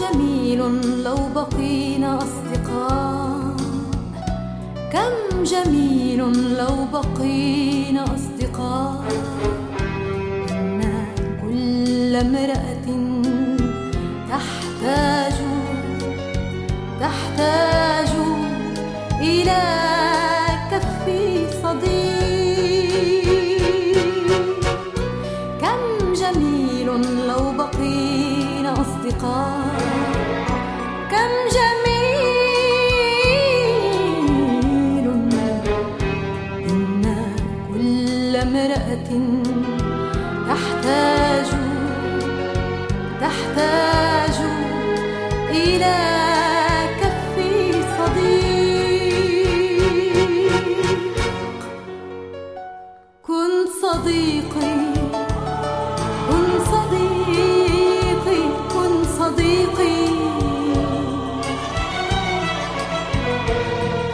جميل لو بقينا أصدقاء؟ كم جميل لو بقينا أصدقاء؟ إن كل امرأة تحتاج تحتاج إلى كف صديق. كم جميل لو بقينا أصدقاء؟ امرأة تحتاج تحتاج إلى كف صديق. كن صديقي كن صديقي كن صديقي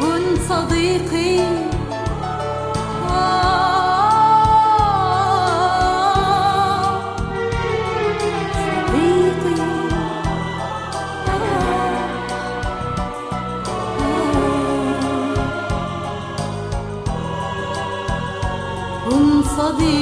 كن صديقي كن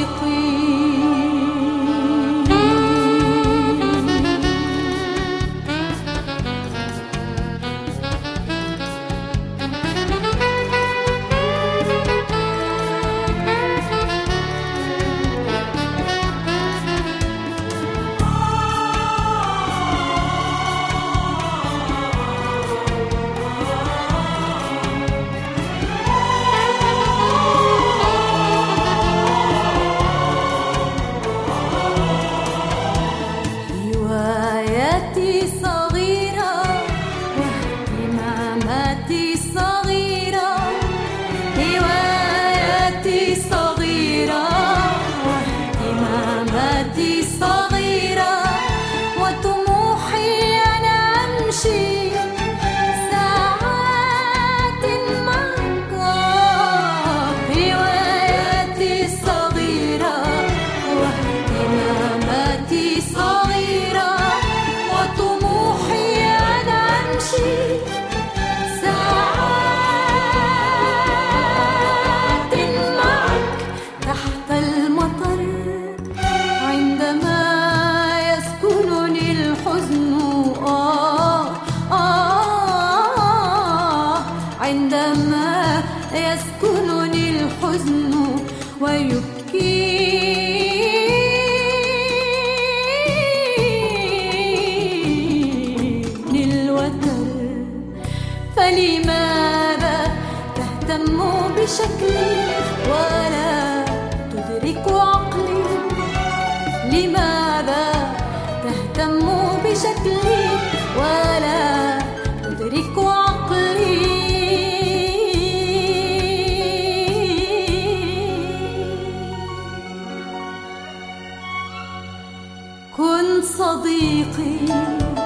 عندما يسكنني الحزن الوتر فلماذا تهتم بشكلي؟ صديقي.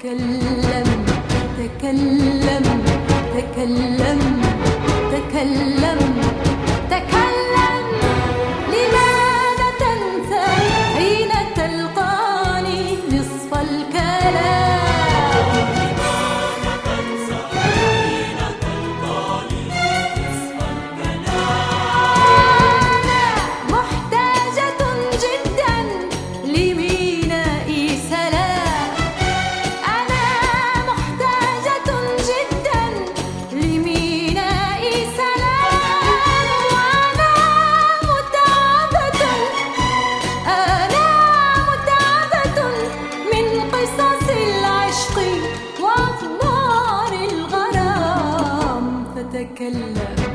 تكلم تكلم تكلم تكلم. فتكلم